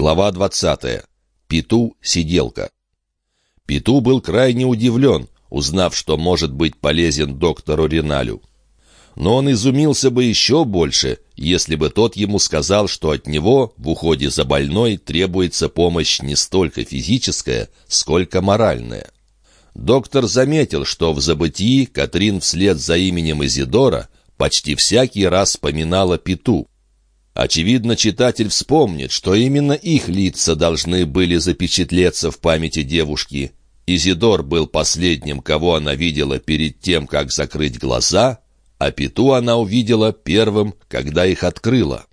Глава 20. Пету — сиделка. Пету был крайне удивлен, узнав, что может быть полезен доктору Риналю. Но он изумился бы еще больше, если бы тот ему сказал, что от него в уходе за больной требуется помощь не столько физическая, сколько моральная. Доктор заметил, что в забытии Катрин вслед за именем Изидора почти всякий раз вспоминала Пету. Очевидно, читатель вспомнит, что именно их лица должны были запечатлеться в памяти девушки. Изидор был последним, кого она видела перед тем, как закрыть глаза, а Пету она увидела первым, когда их открыла.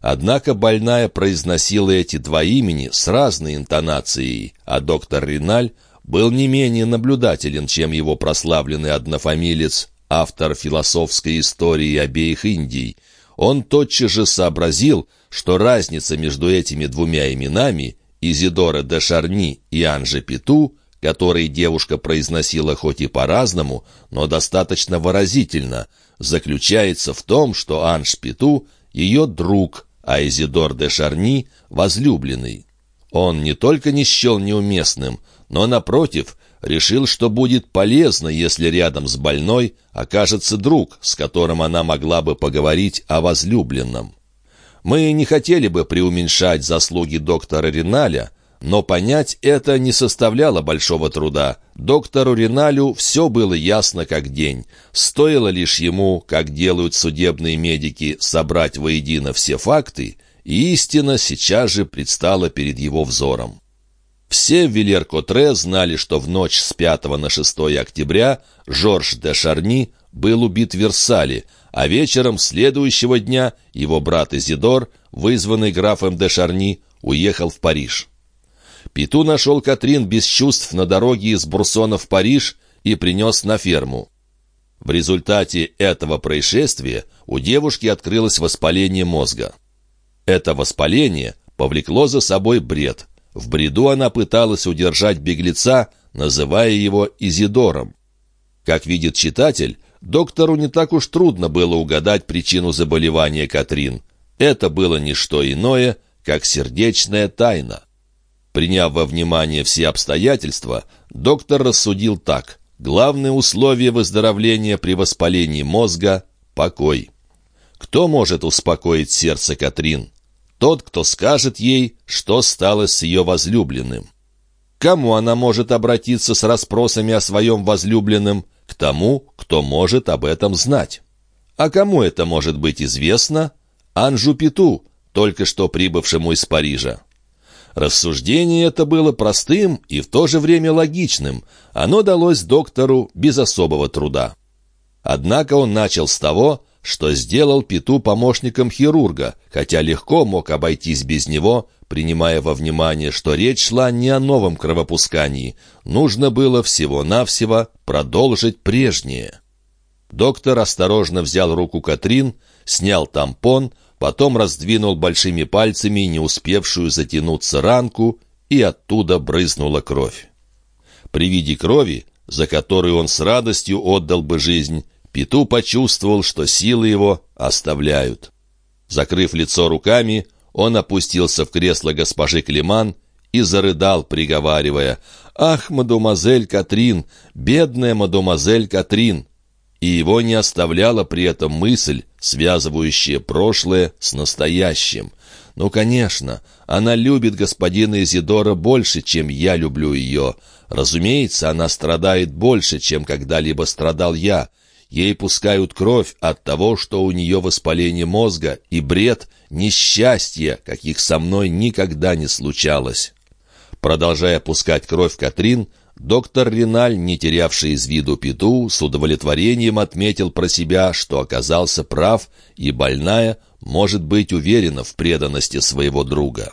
Однако больная произносила эти два имени с разной интонацией, а доктор Риналь был не менее наблюдателен, чем его прославленный однофамилец, автор философской истории обеих Индий — он тотчас же сообразил, что разница между этими двумя именами, Изидора де Шарни и Анже Пету, которые девушка произносила хоть и по-разному, но достаточно выразительно, заключается в том, что Анж Пету — ее друг, а Изидор де Шарни — возлюбленный. Он не только не счел неуместным, но, напротив, решил, что будет полезно, если рядом с больной окажется друг, с которым она могла бы поговорить о возлюбленном. Мы не хотели бы преуменьшать заслуги доктора Риналя, но понять это не составляло большого труда. Доктору Риналю все было ясно как день. Стоило лишь ему, как делают судебные медики, собрать воедино все факты, и истина сейчас же предстала перед его взором. Все в Вильер-Котре знали, что в ночь с 5 на 6 октября Жорж де Шарни был убит в Версале, а вечером следующего дня его брат Изидор, вызванный графом де Шарни, уехал в Париж. Пету нашел Катрин без чувств на дороге из Бурсона в Париж и принес на ферму. В результате этого происшествия у девушки открылось воспаление мозга. Это воспаление повлекло за собой бред – в бреду она пыталась удержать беглеца, называя его Изидором. Как видит читатель, доктору не так уж трудно было угадать причину заболевания Катрин. Это было не что иное, как сердечная тайна. Приняв во внимание все обстоятельства, доктор рассудил так. Главное условие выздоровления при воспалении мозга — покой. Кто может успокоить сердце Катрин? Тот, кто скажет ей, что стало с ее возлюбленным. Кому она может обратиться с расспросами о своем возлюбленном? К тому, кто может об этом знать. А кому это может быть известно? Анжу Пету, только что прибывшему из Парижа. Рассуждение это было простым и в то же время логичным. Оно далось доктору без особого труда. Однако он начал с того, что сделал Пету помощником хирурга, хотя легко мог обойтись без него, принимая во внимание, что речь шла не о новом кровопускании. Нужно было всего-навсего продолжить прежнее. Доктор осторожно взял руку Катрин, снял тампон, потом раздвинул большими пальцами не успевшую затянуться ранку, и оттуда брызнула кровь. При виде крови, за которую он с радостью отдал бы жизнь, Пету почувствовал, что силы его оставляют. Закрыв лицо руками, он опустился в кресло госпожи Климан и зарыдал, приговаривая «Ах, мадемуазель Катрин, бедная мадемуазель Катрин!» И его не оставляла при этом мысль, связывающая прошлое с настоящим. «Ну, конечно, она любит господина Изидора больше, чем я люблю ее. Разумеется, она страдает больше, чем когда-либо страдал я». Ей пускают кровь от того, что у нее воспаление мозга и бред, несчастье, каких со мной никогда не случалось. Продолжая пускать кровь Катрин, доктор Риналь, не терявший из виду Пету, с удовлетворением отметил про себя, что оказался прав, и больная может быть уверена в преданности своего друга.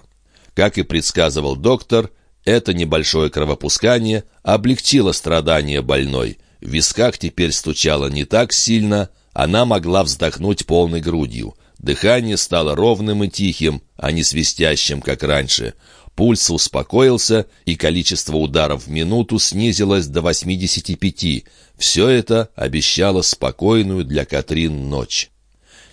Как и предсказывал доктор, это небольшое кровопускание облегчило страдания больной – в висках теперь стучало не так сильно, она могла вздохнуть полной грудью. Дыхание стало ровным и тихим, а не свистящим, как раньше. Пульс успокоился, и количество ударов в минуту снизилось до 85. Все это обещало спокойную для Катрин ночь.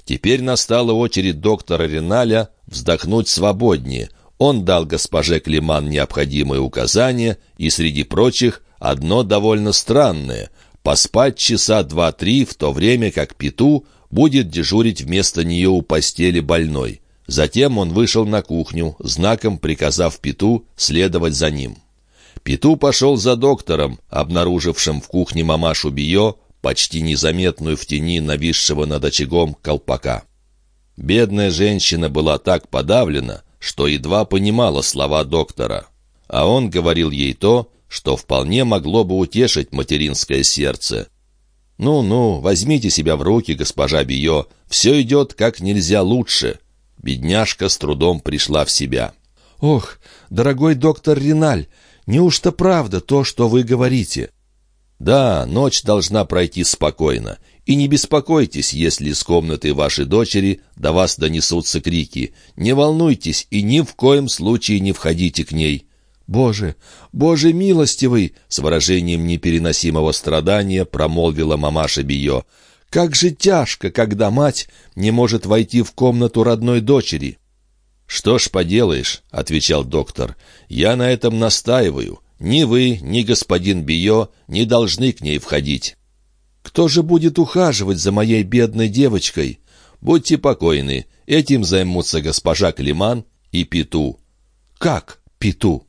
Теперь настала очередь доктора Реналя вздохнуть свободнее. Он дал госпоже Климан необходимые указания, и среди прочих одно довольно странное — поспать часа два-три, в то время как Пету будет дежурить вместо нее у постели больной. Затем он вышел на кухню, знаком приказав Пету следовать за ним. Пету пошел за доктором, обнаружившим в кухне мамашу Био, почти незаметную в тени нависшего над очагом колпака. Бедная женщина была так подавлена, что едва понимала слова доктора. А он говорил ей то, что вполне могло бы утешить материнское сердце. «Ну-ну, возьмите себя в руки, госпожа Био, все идет как нельзя лучше». Бедняжка с трудом пришла в себя. «Ох, дорогой доктор Риналь, неужто правда то, что вы говорите?» «Да, ночь должна пройти спокойно, и не беспокойтесь, если из комнаты вашей дочери до вас донесутся крики. Не волнуйтесь и ни в коем случае не входите к ней. «Боже, Боже милостивый!» — с выражением непереносимого страдания промолвила мамаша Био. «Как же тяжко, когда мать не может войти в комнату родной дочери!» «Что ж поделаешь», — отвечал доктор, — «я на этом настаиваю. Ни вы, ни господин Био не должны к ней входить». «Кто же будет ухаживать за моей бедной девочкой?» «Будьте покойны, этим займутся госпожа Климан и Пету». «Как Пету?»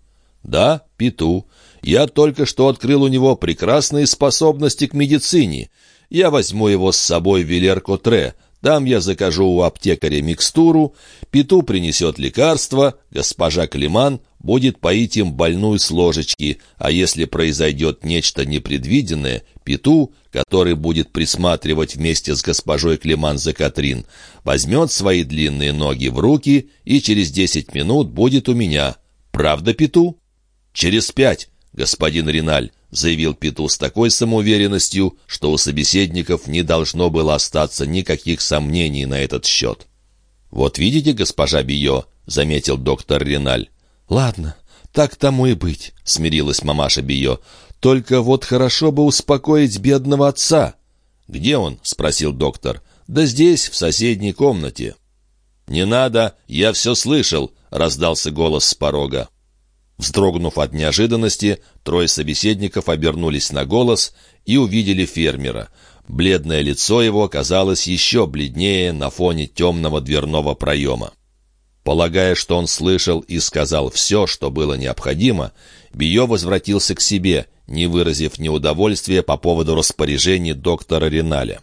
«Да, Пету. Я только что открыл у него прекрасные способности к медицине. Я возьму его с собой в Вилер-Котре. Там я закажу у аптекаря микстуру, Пету принесет лекарство, госпожа Климан будет поить им больную с ложечки, а если произойдет нечто непредвиденное, Пету, который будет присматривать вместе с госпожой Климан за Катрин, возьмет свои длинные ноги в руки и через десять минут будет у меня. Правда, Пету?» «Через пять, господин Риналь», — заявил Пету с такой самоуверенностью, что у собеседников не должно было остаться никаких сомнений на этот счет. «Вот видите, госпожа Био», — заметил доктор Риналь. «Ладно, так тому и быть», — смирилась мамаша Био. «Только вот хорошо бы успокоить бедного отца». «Где он?» — спросил доктор. «Да здесь, в соседней комнате». «Не надо, я все слышал», — раздался голос с порога. Вздрогнув от неожиданности, трое собеседников обернулись на голос и увидели фермера. Бледное лицо его казалось еще бледнее на фоне темного дверного проема. Полагая, что он слышал и сказал все, что было необходимо, Био возвратился к себе, не выразив неудовольствия по поводу распоряжений доктора Риналя.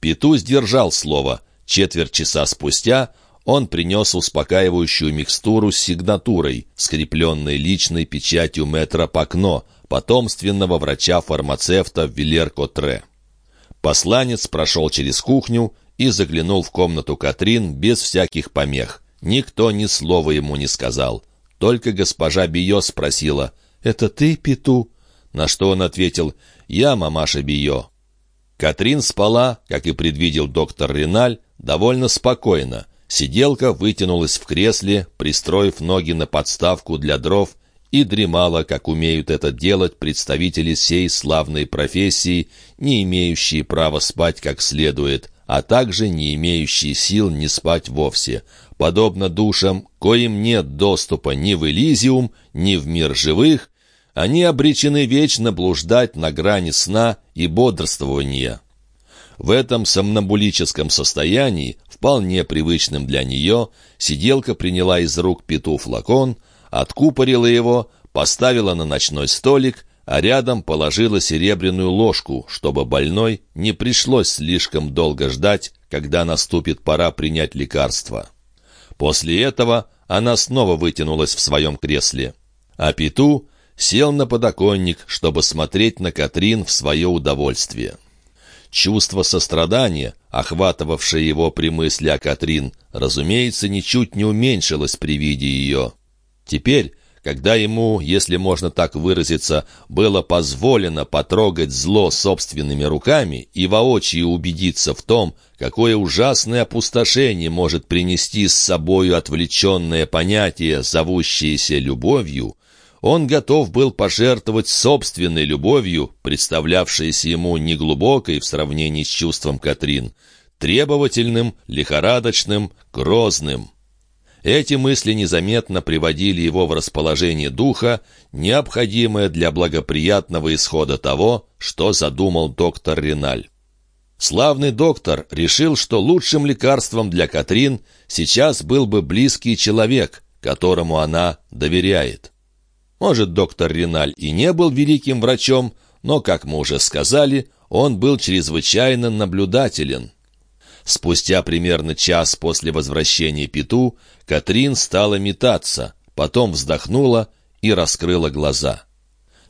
Пету сдержал слово. Четверть часа спустя он принес успокаивающую микстуру с сигнатурой, скрепленной личной печатью мэтра Пакно, потомственного врача-фармацевта Вилер-Котре. Посланец прошел через кухню и заглянул в комнату Катрин без всяких помех. Никто ни слова ему не сказал. Только госпожа Био спросила «Это ты, Пету?» На что он ответил «Я, мамаша Био». Катрин спала, как и предвидел доктор Риналь, довольно спокойно, Сиделка вытянулась в кресле, пристроив ноги на подставку для дров, и дремала, как умеют это делать представители сей славной профессии, не имеющие права спать как следует, а также не имеющие сил не спать вовсе, подобно душам, коим нет доступа ни в Элизиум, ни в мир живых, они обречены вечно блуждать на грани сна и бодрствования. В этом сомнамбулическом состоянии, вполне привычным для нее, сиделка приняла из рук пету флакон, откупорила его, поставила на ночной столик, а рядом положила серебряную ложку, чтобы больной не пришлось слишком долго ждать, когда наступит пора принять лекарство. После этого она снова вытянулась в своем кресле. А Пету сел на подоконник, чтобы смотреть на Катрин в свое удовольствие. Чувство сострадания, охватывавшее его при мысли о Катрин, разумеется, ничуть не уменьшилось при виде ее. Теперь, когда ему, если можно так выразиться, было позволено потрогать зло собственными руками и воочию убедиться в том, какое ужасное опустошение может принести с собою отвлеченное понятие, зовущееся любовью, он готов был пожертвовать собственной любовью, представлявшейся ему неглубокой в сравнении с чувством Катрин, требовательным, лихорадочным, грозным. Эти мысли незаметно приводили его в расположение духа, необходимое для благоприятного исхода того, что задумал доктор Риналь. Славный доктор решил, что лучшим лекарством для Катрин сейчас был бы близкий человек, которому она доверяет. Может, доктор Риналь и не был великим врачом, но, как мы уже сказали, он был чрезвычайно наблюдателен. Спустя примерно час после возвращения Пету Катрин стала метаться, потом вздохнула и раскрыла глаза.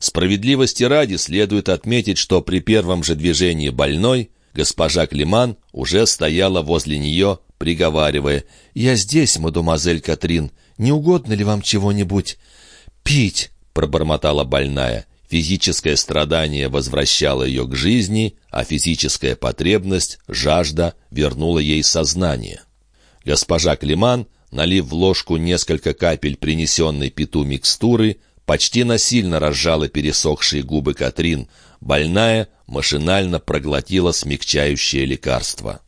Справедливости ради следует отметить, что при первом же движении больной госпожа Климан уже стояла возле нее, приговаривая «Я здесь, мадемуазель Катрин, не угодно ли вам чего-нибудь?» «Пить!» — пробормотала больная. Физическое страдание возвращало ее к жизни, а физическая потребность, жажда, вернула ей сознание. Госпожа Климан, налив в ложку несколько капель принесенной пету микстуры, почти насильно разжала пересохшие губы Катрин. Больная машинально проглотила смягчающее лекарство.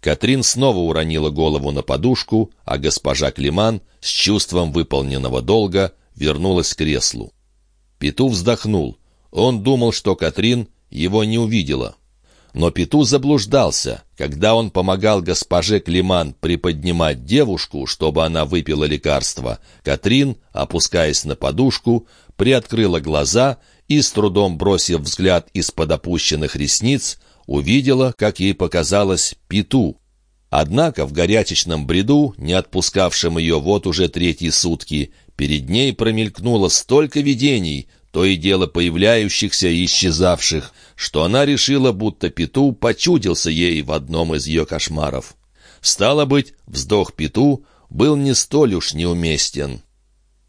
Катрин снова уронила голову на подушку, а госпожа Климан с чувством выполненного долга вернулась к креслу. Пету вздохнул. Он думал, что Катрин его не увидела. Но Пету заблуждался. Когда он помогал госпоже Климан приподнимать девушку, чтобы она выпила лекарство, Катрин, опускаясь на подушку, приоткрыла глаза и, с трудом бросив взгляд из-под опущенных ресниц, увидела, как ей показалось, Пету. Однако в горячечном бреду, не отпускавшем ее вот уже третьи сутки, Перед ней промелькнуло столько видений, то и дело появляющихся и исчезавших, что она решила, будто Пету почудился ей в одном из ее кошмаров. Стало быть, вздох Пету был не столь уж неуместен.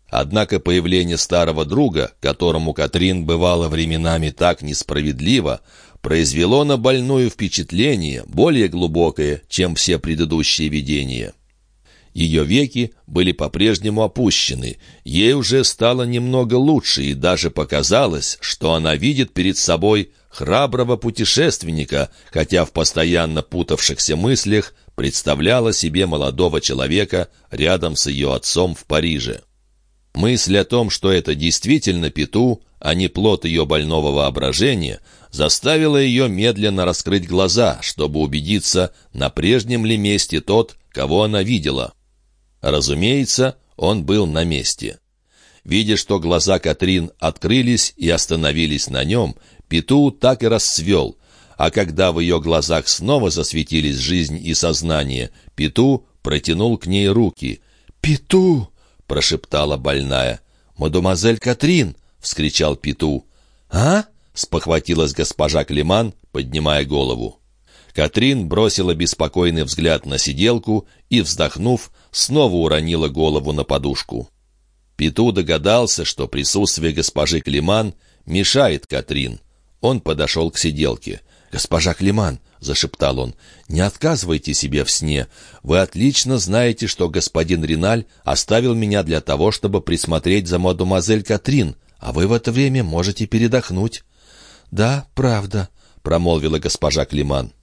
Однако появление старого друга, которому Катрин бывало временами так несправедливо, произвело на больную впечатление более глубокое, чем все предыдущие видения. Ее веки были по-прежнему опущены. Ей уже стало немного лучше, и даже показалось, что она видит перед собой храброго путешественника, хотя в постоянно путавшихся мыслях представляла себе молодого человека рядом с ее отцом в Париже. Мысль о том, что это действительно Пету, а не плод ее больного воображения, заставила ее медленно раскрыть глаза, чтобы убедиться, на прежнем ли месте тот, кого она видела. Разумеется, он был на месте. Видя, что глаза Катрин открылись и остановились на нем, Пету так и расцвел, а когда в ее глазах снова засветились жизнь и сознание, Пету протянул к ней руки. «Пету!» — прошептала больная. «Мадемуазель Катрин!» — вскричал Пету. «А?» — спохватилась госпожа Климан, поднимая голову. Катрин бросила беспокойный взгляд на сиделку и, вздохнув, снова уронила голову на подушку. Пету догадался, что присутствие госпожи Климан мешает Катрин. Он подошел к сиделке. «Госпожа Климан», — зашептал он, — «не отказывайте себе в сне. Вы отлично знаете, что господин Риналь оставил меня для того, чтобы присмотреть за мадемуазель Катрин, а вы в это время можете передохнуть». «Да, правда», — промолвила госпожа Климан.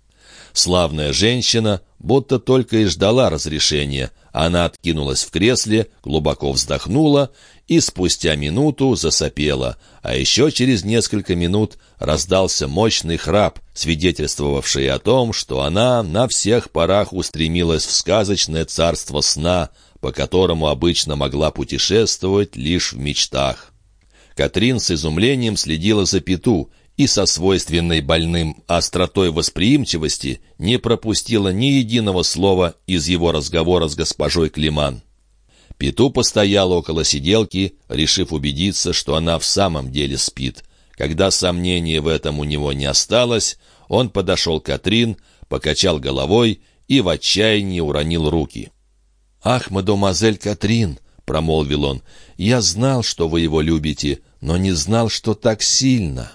Славная женщина будто только и ждала разрешения. Она откинулась в кресле, глубоко вздохнула и спустя минуту засопела. А еще через несколько минут раздался мощный храп, свидетельствовавший о том, что она на всех парах устремилась в сказочное царство сна, по которому обычно могла путешествовать лишь в мечтах. Катрин с изумлением следила за Пету, и со свойственной больным остротой восприимчивости не пропустила ни единого слова из его разговора с госпожой Климан. Пету постоял около сиделки, решив убедиться, что она в самом деле спит. Когда сомнения в этом у него не осталось, он подошел к Катрин, покачал головой и в отчаянии уронил руки. «Ах, мадемуазель Катрин!» — промолвил он. «Я знал, что вы его любите, но не знал, что так сильно».